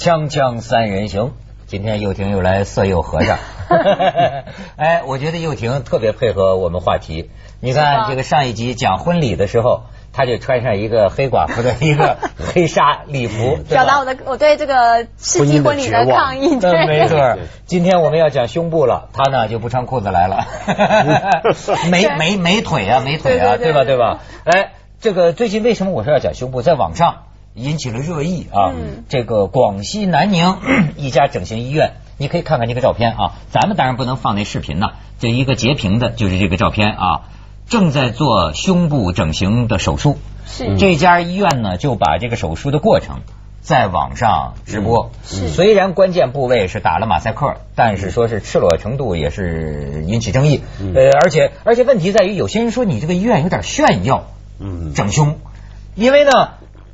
锵锵三人行，今天又婷又来色诱和尚。哎，我觉得又婷特别配合我们话题。你看这个上一集讲婚礼的时候，他就穿上一个黑寡妇的一个 黑纱礼服，表达我的我对这个世纪婚礼的抗议。对，没错。今天我们要讲胸部了，他呢就不穿裤子来了，没没没腿啊，没腿啊，对吧？对吧？哎，这个最近为什么我说要讲胸部？在网上。引起了热议啊！这个广西南宁 一家整形医院，你可以看看这个照片啊。咱们当然不能放那视频呢，这一个截屏的就是这个照片啊。正在做胸部整形的手术，是这家医院呢就把这个手术的过程在网上直播。是虽然关键部位是打了马赛克，但是说是赤裸程度也是引起争议。呃，而且而且问题在于，有些人说你这个医院有点炫耀，嗯，整胸，因为呢。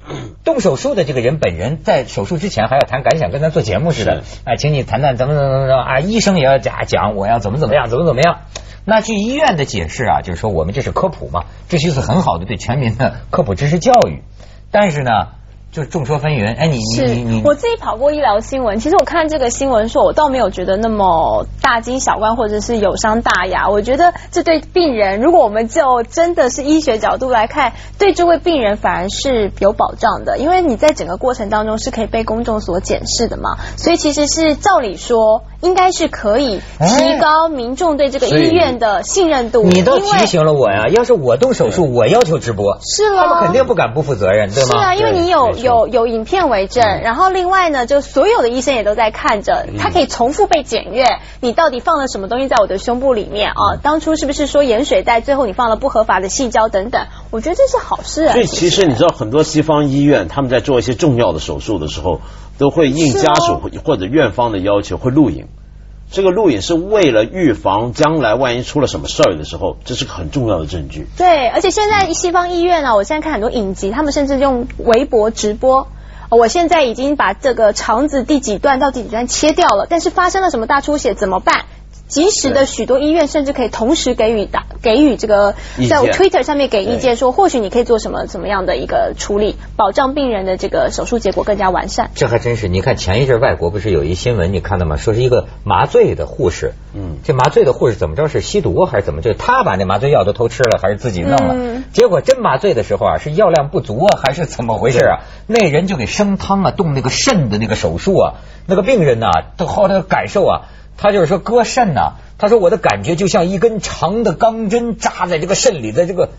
动手术的这个人本人在手术之前还要谈感想，跟咱做节目似的。哎，请你谈谈怎么怎么怎么啊？医生也要讲讲我要怎么怎么样，怎么怎么样。那据医院的解释啊，就是说我们这是科普嘛，这就是很好的对全民的科普知识教育。但是呢。就众说纷纭，哎，你你你你，我自己跑过医疗新闻，其实我看这个新闻说，我倒没有觉得那么大惊小怪，或者是有伤大雅。我觉得这对病人，如果我们就真的是医学角度来看，对这位病人反而是有保障的，因为你在整个过程当中是可以被公众所检视的嘛，所以其实是照理说。应该是可以提高民众对这个医院的信任度。你都提醒了我呀！要是我动手术，我要求直播，是了，他们肯定不敢不负责任，对吗？是啊，因为你有有有影片为证，然后另外呢，就所有的医生也都在看着，他可以重复被检阅，你到底放了什么东西在我的胸部里面啊？当初是不是说盐水袋？最后你放了不合法的细胶等等？我觉得这是好事。啊所以其实你知道，很多西方医院他们在做一些重要的手术的时候。都会应家属或者院方的要求会录影，这个录影是为了预防将来万一出了什么事儿的时候，这是个很重要的证据。对，而且现在西方医院呢，我现在看很多影集，他们甚至用微博直播。我现在已经把这个肠子第几段到第几段切掉了，但是发生了什么大出血怎么办？及时的许多医院甚至可以同时给予打给予这个在 Twitter 上面给意见，说或许你可以做什么怎么样的一个处理，保障病人的这个手术结果更加完善。这还真是，你看前一阵外国不是有一新闻，你看到吗？说是一个麻醉的护士，嗯，这麻醉的护士怎么着是吸毒还是怎么？就他把那麻醉药都偷吃了，还是自己弄了？结果真麻醉的时候啊，是药量不足啊，还是怎么回事啊？那人就给生汤啊，动那个肾的那个手术啊，那个病人呐，都好那个感受啊。他就是说割肾呐，他说我的感觉就像一根长的钢针扎在这个肾里的这个，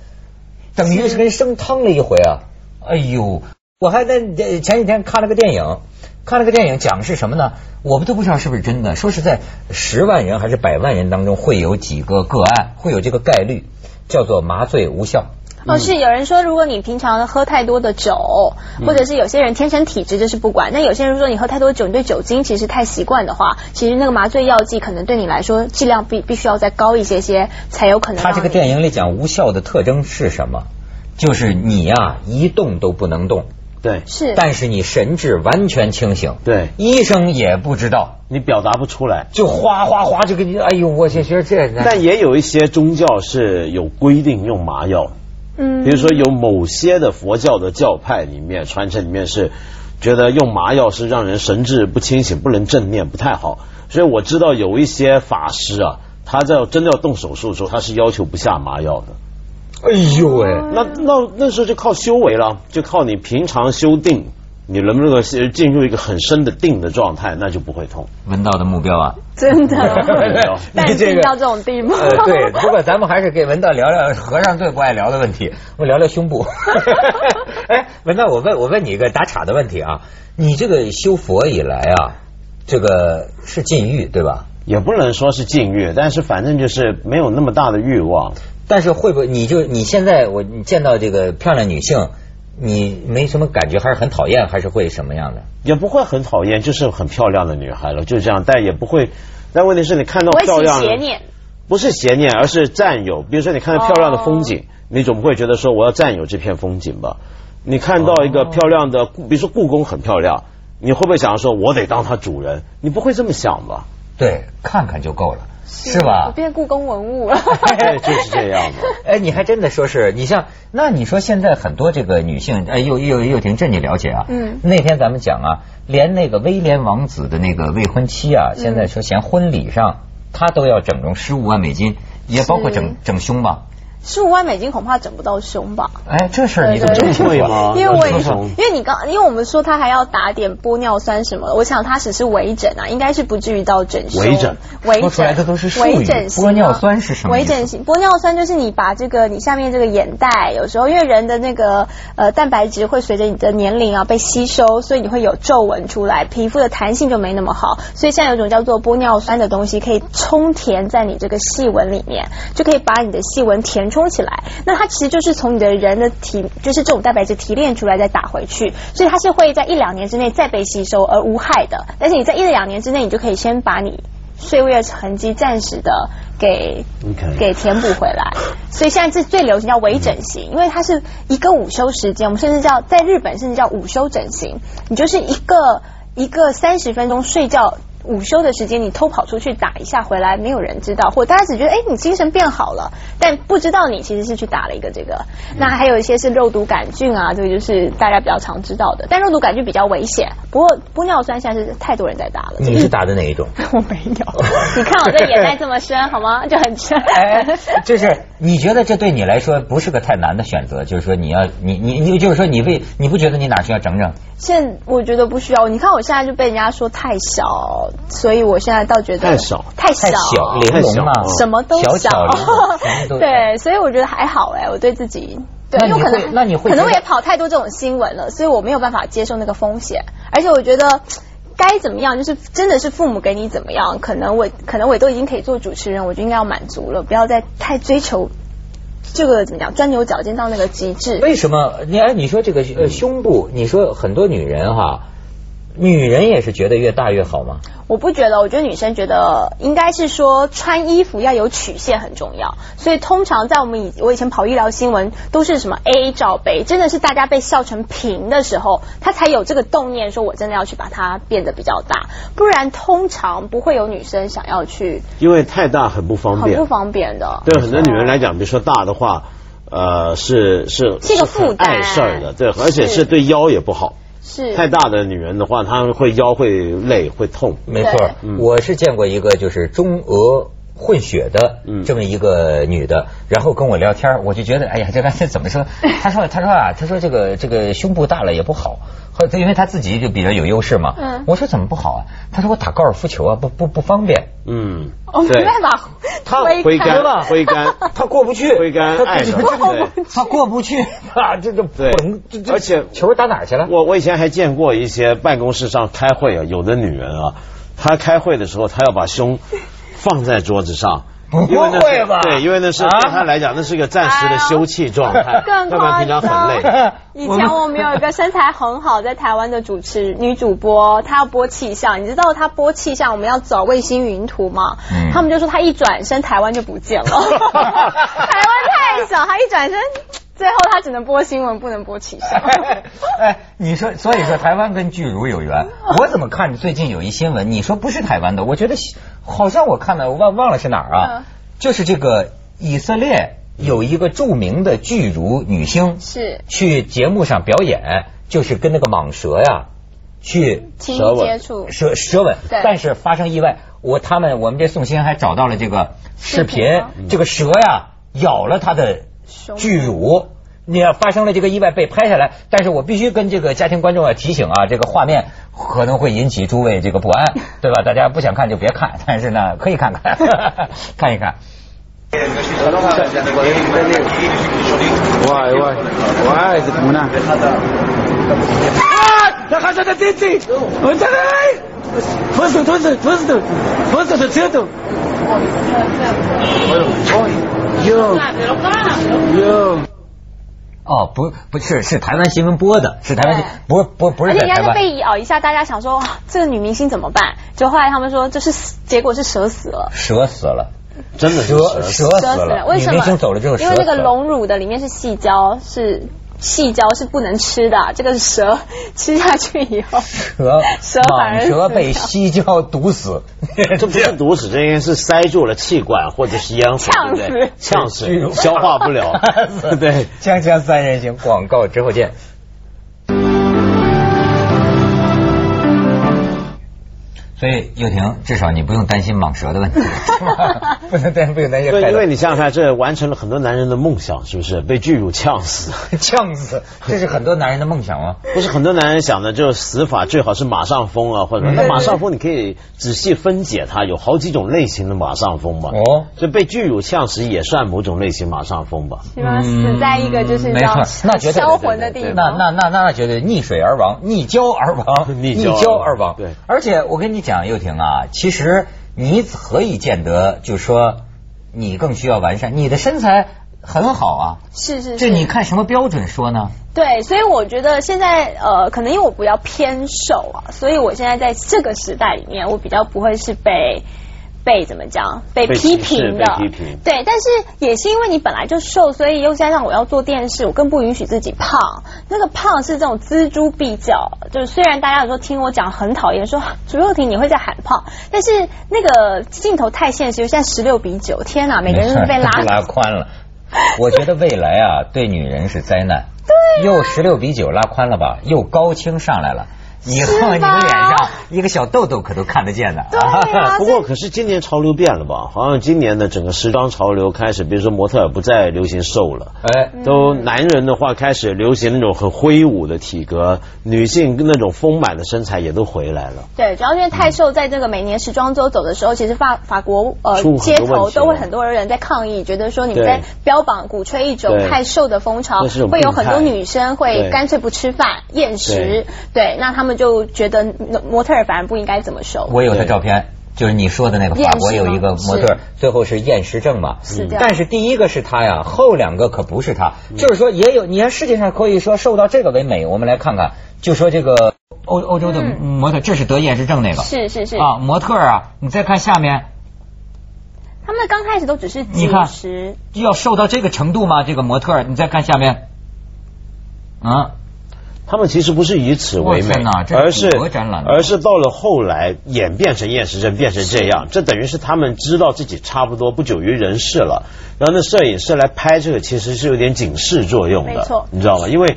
等于是跟生汤了一回啊！哎呦，我还在前几天看了个电影，看了个电影讲是什么呢？我们都不知道是不是真的，说是在十万人还是百万人当中会有几个个案会有这个概率，叫做麻醉无效。哦，是有人说，如果你平常喝太多的酒，或者是有些人天生体质，这是不管。那有些人说你喝太多酒，你对酒精其实太习惯的话，其实那个麻醉药剂可能对你来说剂量必必须要再高一些些，才有可能。他这个电影里讲无效的特征是什么？就是你呀一动都不能动，对，是，但是你神志完全清醒，对，医生也不知道，你表达不出来，就哗哗哗就给你，哎呦，我觉得这。但也有一些宗教是有规定用麻药。嗯，比如说有某些的佛教的教派里面传承里面是觉得用麻药是让人神志不清醒，不能正念，不太好。所以我知道有一些法师啊，他在真的要动手术的时候，他是要求不下麻药的。哎呦喂，那那那时候就靠修为了，就靠你平常修定。你能不能够进入一个很深的定的状态，那就不会痛。文道的目标啊，真的，但进到这种地步。对，不过咱们还是给文道聊聊和尚最不爱聊的问题，我聊聊胸部。哎，文道，我问我问你一个打岔的问题啊，你这个修佛以来啊，这个是禁欲对吧？也不能说是禁欲，但是反正就是没有那么大的欲望。但是会不会你就你现在我你见到这个漂亮女性？你没什么感觉，还是很讨厌，还是会什么样的？也不会很讨厌，就是很漂亮的女孩了，就这样。但也不会。但问题是你看到漂亮，邪念，不是邪念，而是占有。比如说你看到漂亮的风景，你总不会觉得说我要占有这片风景吧？你看到一个漂亮的，比如说故宫很漂亮，你会不会想说我得当它主人？你不会这么想吧？对，看看就够了。是吧？变故宫文物了，就是这样的。哎，你还真的说是你像那你说现在很多这个女性，哎，又又又婷这你了解啊？嗯。那天咱们讲啊，连那个威廉王子的那个未婚妻啊，现在说嫌婚礼上他都要整容十五万美金，也包括整整胸吧。十五万美金恐怕整不到胸吧？哎，这事儿你怎么这么会吗？因为我也因为你刚因为我们说他还要打点玻尿酸什么，我想他只是微整啊，应该是不至于到整胸。微整，微整出来的都是微整型。玻尿酸是什么？微整型玻尿酸就是你把这个你下面这个眼袋，有时候因为人的那个呃蛋白质会随着你的年龄啊被吸收，所以你会有皱纹出来，皮肤的弹性就没那么好。所以现在有一种叫做玻尿酸的东西，可以充填在你这个细纹里面，就可以把你的细纹填充起来。那它其实就是从你的人的体，就是这种蛋白质提炼出来再打回去，所以它是会在一两年之内再被吸收而无害的。但是你在一两年之内，你就可以先把你岁月痕迹暂时的给给填补回来。所以现在是最流行叫微整形，因为它是一个午休时间，我们甚至叫在日本甚至叫午休整形，你就是一个一个三十分钟睡觉。午休的时间，你偷跑出去打一下回来，没有人知道，或大家只觉得哎，你精神变好了，但不知道你其实是去打了一个这个。那还有一些是肉毒杆菌啊，这个就是大家比较常知道的。但肉毒杆菌比较危险，不过玻尿酸现在是太多人在打了。你是打的哪一种？我没有。你看我这眼袋这么深，好吗？就很深。哎，就是你觉得这对你来说不是个太难的选择？就是说你要你你你就是说你为你不觉得你哪需要整整？现我觉得不需要。你看我现在就被人家说太小。所以我现在倒觉得太少，太小，玲珑嘛，什么都 小，对，所以我觉得还好哎，我对自己，对，因为可能，那你会，可能我也跑太多这种新闻了，所以我没有办法接受那个风险，而且我觉得该怎么样，就是真的是父母给你怎么样，可能我可能我都已经可以做主持人，我就应该要满足了，不要再太追求这个怎么讲，钻牛角尖到那个极致。为什么？你哎，你说这个呃胸部，你说很多女人哈。女人也是觉得越大越好吗？我不觉得，我觉得女生觉得应该是说穿衣服要有曲线很重要，所以通常在我们以我以前跑医疗新闻都是什么 A 罩杯，真的是大家被笑成平的时候，他才有这个动念说我真的要去把它变得比较大，不然通常不会有女生想要去，因为太大很不方便，很不方便的。对很多女人来讲，比如说大的话，呃，是是是个负担，碍事儿的，对，而且是对腰也不好。是太大的女人的话，她会腰会累会痛。没错，我是见过一个就是中俄混血的这么一个女的，然后跟我聊天，我就觉得哎呀，这刚才怎么说？她说她说啊，她说这个这个胸部大了也不好。因为她自己就比较有优势嘛，嗯，我说怎么不好啊？她说我打高尔夫球啊，不不不方便，嗯，哦，没办法，他挥杆。了，挥杆，他过不去，挥杆，他他过不去。啊，这个对，而且球打哪去了？我我以前还见过一些办公室上开会啊，有的女人啊，她开会的时候，她要把胸放在桌子上。不会吧？对，因为那是对他来讲，那是一个暂时的休憩状态。更夸张。以前我们有一个身材很好在台湾的主持女主播，她要播气象，你知道她播气象我们要找卫星云图吗？他们就说她一转身台湾就不见了，台湾太小，她一转身。最后他只能播新闻，不能播气象。哎，你说，所以说台湾跟巨乳有缘。我怎么看最近有一新闻？你说不是台湾的，我觉得好像我看的，我忘忘了是哪儿啊？就是这个以色列有一个著名的巨乳女星，是去节目上表演，就是跟那个蟒蛇呀去舌接触舌舌吻，但是发生意外。我他们我们这宋鑫还找到了这个视频，这个蛇呀咬了他的。巨乳，你要发生了这个意外被拍下来，但是我必须跟这个家庭观众要提醒啊，这个画面可能会引起诸位这个不安，对吧？大家不想看就别看，但是呢，可以看看，看一看。喂喂喂，有有哦，不不是是台湾新闻播的，是台湾不不不是。而且人家被咬一下，大家想说这个女明星怎么办？就后来他们说，这是结果是蛇死了，蛇死了，真的蛇蛇死了。为什么？女明星走了之后，因为那个隆乳的里面是细胶，是细胶是不能吃的，这个蛇 吃下去以后，蛇蛇反而蛇被细胶毒死，这不是 毒死，这应该是塞住了气管或者是咽喉，呛死，呛死，消化不了。对，锵锵三人行，广告之后见。所以又婷，至少你不用担心蟒蛇的问题，不能担不用担心。对，因为你想想看，这完成了很多男人的梦想，是不是？被巨乳呛死，呛死，这是很多男人的梦想吗？不是很多男人想的，就是死法最好是马上疯啊，或者那马上疯，你可以仔细分解它，有好几种类型的马上疯嘛。哦，这被巨乳呛死也算某种类型马上疯吧？是吗？死在一个就是没错，那绝对销魂的地方。那那那那绝对溺水而亡，溺礁而亡，溺礁而亡。对，而且我跟你讲，又婷啊。其实你何以见得，就是说你更需要完善？你的身材很好啊，是是，这你看什么标准说呢？对，所以我觉得现在呃，可能因为我比较偏瘦啊，所以我现在在这个时代里面，我比较不会是被。被怎么讲？被批评的，对，但是也是因为你本来就瘦，所以又加上我要做电视，我更不允许自己胖。那个胖是这种锱铢必较，就是虽然大家有时候听我讲很讨厌，说朱幼婷你会在喊胖，但是那个镜头太现实，现在十六比九，天哪，每个人都被拉拉宽了。我觉得未来啊，对女人是灾难。对，又十六比九拉宽了吧？又高清上来了。以后你的脸上一个小痘痘可都看得见的。对不过可是今年潮流变了吧？好像今年的整个时装潮流开始，比如说模特不再流行瘦了，哎，都男人的话开始流行那种很挥舞的体格，女性那种丰满的身材也都回来了。对，主要因为太瘦，在这个每年时装周走的时候，其实法法国呃街头都会很多人在抗议，觉得说你们在标榜鼓吹一种太瘦的风潮，会有很多女生会干脆不吃饭厌食。对，那他们。就觉得模特反而不应该怎么瘦。我有的照片，就是你说的那个法国有一个模特，最后是厌食症嘛。是但是第一个是他呀，后两个可不是他。就是说，也有你看世界上可以说受到这个为美。我们来看看，就说这个欧欧洲的模特，这是得厌食症那个。是是是啊，模特啊，你再看下面，他们刚开始都只是你看要瘦到这个程度吗？这个模特，你再看下面，啊。他们其实不是以此为美，而是而是到了后来演变成厌食症，变成这样。这等于是他们知道自己差不多不久于人世了，然后那摄影师来拍这个，其实是有点警示作用的，没错，你知道吗？因为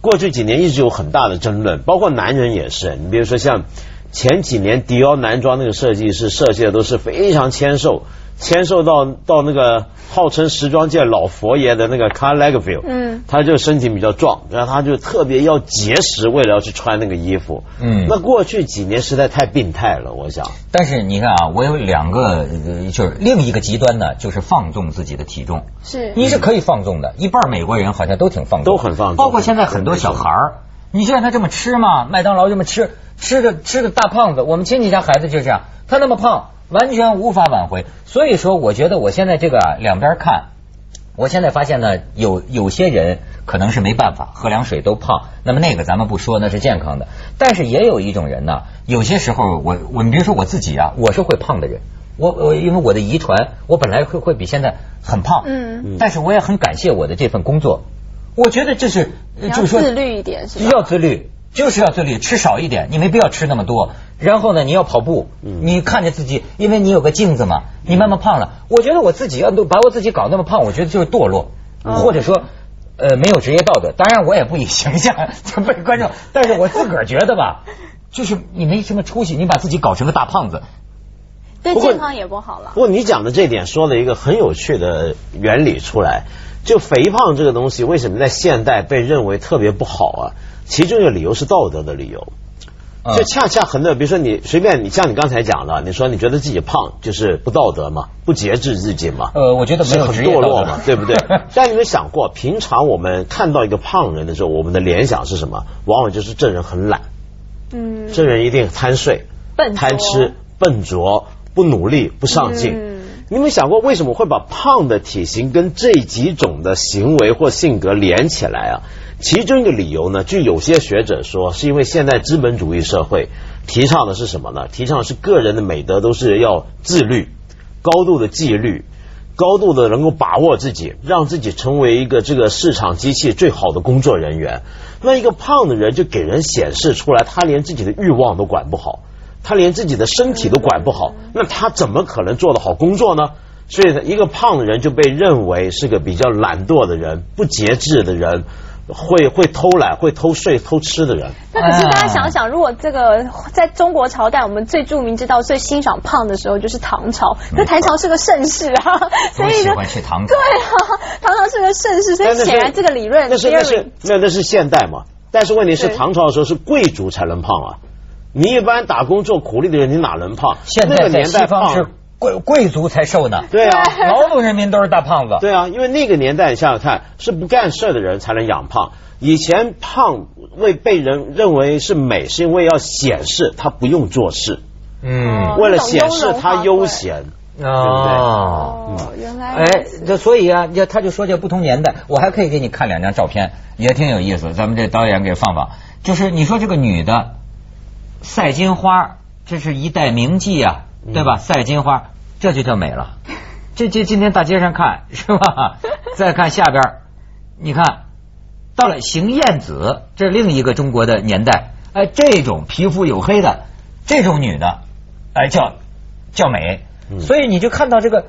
过去几年一直有很大的争论，包括男人也是。你比如说像前几年迪奥男装那个设计师设计的都是非常纤瘦。签售到到那个号称时装界老佛爷的那个 Carl Lagerfeld，嗯，他就身体比较壮，然后他就特别要节食，为了要去穿那个衣服，嗯，那过去几年实在太病态了，我想。但是你看啊，我有两个，就是另一个极端呢，就是放纵自己的体重，是，你是可以放纵的，一半美国人好像都挺放纵，都很放纵，包括现在很多小孩儿，你就让他这么吃嘛，麦当劳这么吃，吃的吃的大胖子，我们亲戚家孩子就这样，他那么胖。完全无法挽回，所以说，我觉得我现在这个两边看，我现在发现呢，有有些人可能是没办法，喝凉水都胖，那么那个咱们不说，那是健康的。但是也有一种人呢，有些时候我我你别说我自己啊，我是会胖的人，我我因为我的遗传，我本来会会比现在很胖，嗯，但是我也很感谢我的这份工作，我觉得这是就是说自律一点是要自律。就是要自律，吃少一点，你没必要吃那么多。然后呢，你要跑步，你看着自己，因为你有个镜子嘛，你慢慢胖了。我觉得我自己要都把我自己搞那么胖，我觉得就是堕落，或者说呃没有职业道德。当然我也不以形象被观众，但是我自个儿觉得吧，就是你没什么出息，你把自己搞成个大胖子，对健康也不好了。不过你讲的这点说了一个很有趣的原理出来，就肥胖这个东西为什么在现代被认为特别不好啊？其中一个理由是道德的理由，就恰恰很多，比如说你随便你像你刚才讲的，你说你觉得自己胖就是不道德嘛，不节制自己嘛，呃，我觉得是很堕落嘛，对不对？但你有想过，平常我们看到一个胖人的时候，我们的联想是什么？往往就是这人很懒，嗯，这人一定贪睡、贪吃、笨拙、不努力、不上进。你有没有想过，为什么会把胖的体型跟这几种的行为或性格连起来啊？其中一个理由呢，据有些学者说，是因为现在资本主义社会提倡的是什么呢？提倡是个人的美德都是要自律、高度的纪律、高度的能够把握自己，让自己成为一个这个市场机器最好的工作人员。那一个胖的人就给人显示出来，他连自己的欲望都管不好，他连自己的身体都管不好，那他怎么可能做得好工作呢？所以，一个胖的人就被认为是个比较懒惰的人，不节制的人。会会偷懒、会偷睡、偷吃的人。那可是大家想想，如果这个在中国朝代，我们最著名、知道最欣赏胖的时候，就是唐朝。那唐朝是个盛世啊，所以喜欢去唐朝。对啊，唐朝是个盛世，所以显然这个理论那是那是那那是现代嘛？但是问题是，唐朝的时候是贵族才能胖啊。你一般打工做苦力的人，你哪能胖？现在在西方是。贵贵族才瘦呢，对啊，劳动人民都是大胖子，对啊，因为那个年代你想想看，是不干事的人才能养胖。以前胖为被人认为是美，是因为要显示他不用做事，嗯，为了显示他悠闲哦，原来哎，这所以啊，就他就说这不同年代，我还可以给你看两张照片，也挺有意思。咱们这导演给放放，就是你说这个女的赛金花，这是一代名妓啊，对吧？赛金花。这就叫美了，这这今天大街上看 是吧？再看下边，你看到了邢燕子，这另一个中国的年代，哎，这种皮肤黝黑的这种女的，哎叫叫美，所以你就看到这个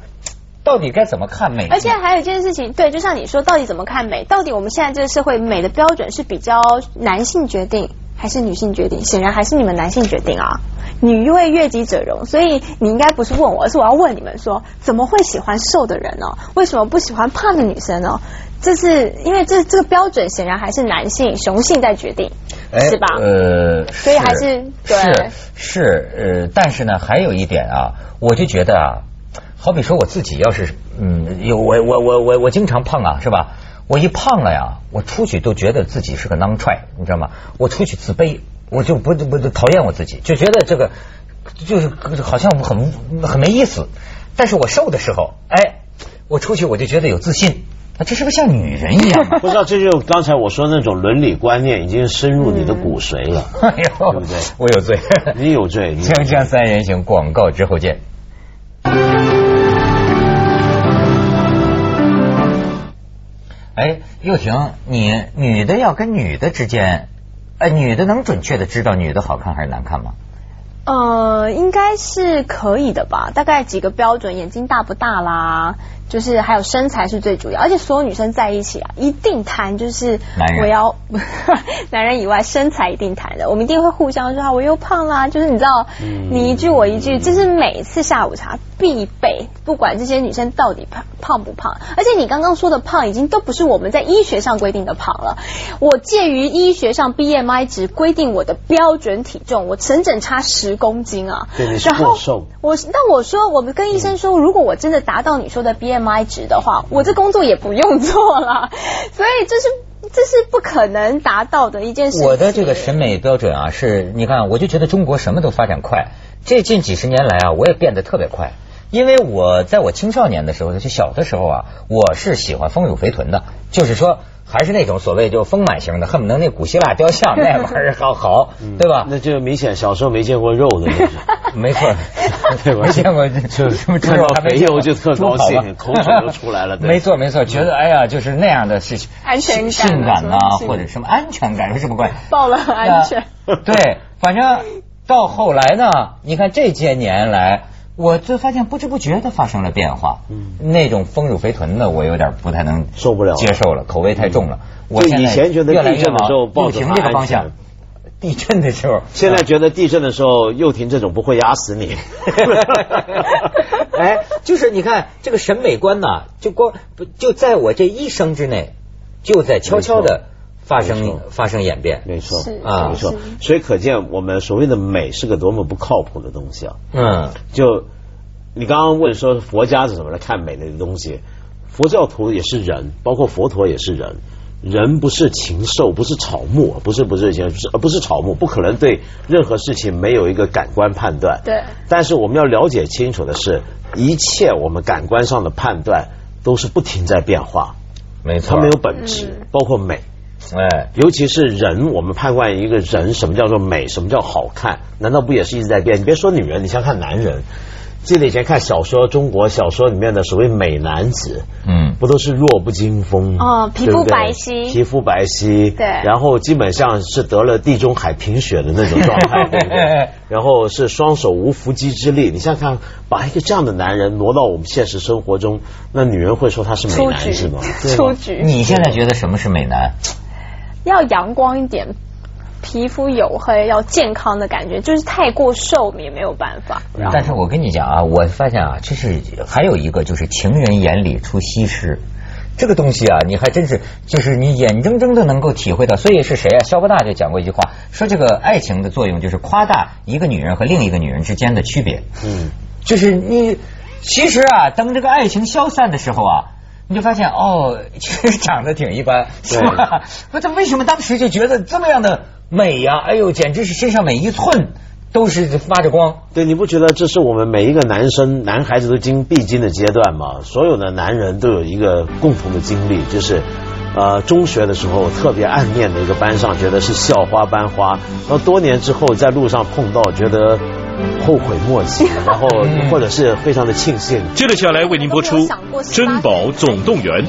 到底该怎么看美？而且还有一件事情，对，就像你说，到底怎么看美？到底我们现在这个社会美的标准是比较男性决定还是女性决定？显然还是你们男性决定啊。女为悦己者容，所以你应该不是问我，而是我要问你们说，怎么会喜欢瘦的人呢？为什么不喜欢胖的女生呢？这是因为这这个标准显然还是男性雄性在决定，是吧？呃，所以还是是是呃，但是呢，还有一点啊，我就觉得啊，好比说我自己要是嗯，有我我我我我经常胖啊，是吧？我一胖了呀，我出去都觉得自己是个囊踹，你知道吗？我出去自卑。我就不不讨厌我自己，就觉得这个就是好像很很没意思。但是我瘦的时候，哎，我出去我就觉得有自信。啊，这是不是像女人一样？不知道，这就刚才我说那种伦理观念已经深入你的骨髓了。哎呦，对不对？我有罪，你有罪。锵锵三人行，广告之后见。哎，又婷，你女的要跟女的之间。哎，女的能准确的知道女的好看还是难看吗？呃，应该是可以的吧，大概几个标准，眼睛大不大啦。就是还有身材是最主要，而且所有女生在一起啊，一定谈就是我要 男人以外身材一定谈的，我们一定会互相说啊我又胖啦，就是你知道，你一句我一句，这是每次下午茶必备，不管这些女生到底胖胖不胖，而且你刚刚说的胖已经都不是我们在医学上规定的胖了，我介于医学上 BMI 值规定我的标准体重，我整整差十公斤啊，然后我那我说我们跟医生说，如果我真的达到你说的 BMI。值的话，我这工作也不用做了，所以这是这是不可能达到的一件事。我的这个审美标准啊，是你看，我就觉得中国什么都发展快，这近几十年来啊，我也变得特别快。因为我在我青少年的时候，就小的时候啊，我是喜欢丰乳肥臀的，就是说。还是那种所谓就丰满型的，恨不得那古希腊雕像那玩意儿好好，对吧？那就明显小时候没见过肉的，没错，对吧？没见过就看到肥肉就特高兴，口水都出来了。没错没错，觉得哎呀，就是那样的事情，安全感、性感呐，或者什么安全感有什么关系？爆了安全。对，反正到后来呢，你看这些年来。我就发现不知不觉的发生了变化，嗯那种丰乳肥臀的我有点不太能受不了接受了，口味太重了。我以前觉得地震的时候抱停这个方向，地震的时候，现在觉得地震的时候又停这种不会压死你。哎，就是你看这个审美观呐，就光就在我这一生之内，就在悄悄的。发生发生演变，没错啊，没错。所以可见我们所谓的美是个多么不靠谱的东西啊。嗯，就你刚刚问说佛家是怎么来看美的东西？佛教徒也是人，包括佛陀也是人。人不是禽兽，不是草木，不是不是禽不是不是草木，不可能对任何事情没有一个感官判断。对。但是我们要了解清楚的是，一切我们感官上的判断都是不停在变化。没错，它没有本质，包括美。哎，尤其是人，我们判断一个人什么叫做美，什么叫好看，难道不也是一直在变？你别说女人，你想看男人，记得以前看小说，中国小说里面的所谓美男子，嗯，不都是弱不禁风哦，皮肤白皙，皮肤白皙，对，然后基本上是得了地中海贫血的那种状态，对不对？然后是双手无缚鸡之力。你想想看，把一个这样的男人挪到我们现实生活中，那女人会说他是美男是吗？出局。你现在觉得什么是美男？要阳光一点。皮肤黝黑要健康的感觉，就是太过瘦也没有办法。但是我跟你讲啊，我发现啊，这是还有一个就是情人眼里出西施，这个东西啊，你还真是就是你眼睁睁的能够体会到。所以是谁啊？肖伯纳就讲过一句话，说这个爱情的作用就是夸大一个女人和另一个女人之间的区别。嗯，就是你其实啊，当这个爱情消散的时候啊。你就发现哦，其实长得挺一般，是吧？那他为什么当时就觉得这么样的美呀？哎呦，简直是身上每一寸都是发着光。对，你不觉得这是我们每一个男生、男孩子都经必经的阶段吗？所有的男人都有一个共同的经历，就是呃，中学的时候特别暗恋的一个班上，觉得是校花班花，然后多年之后在路上碰到，觉得。后悔莫及，然后或者是非常的庆幸。接着下来为您播出《珍宝总动员》。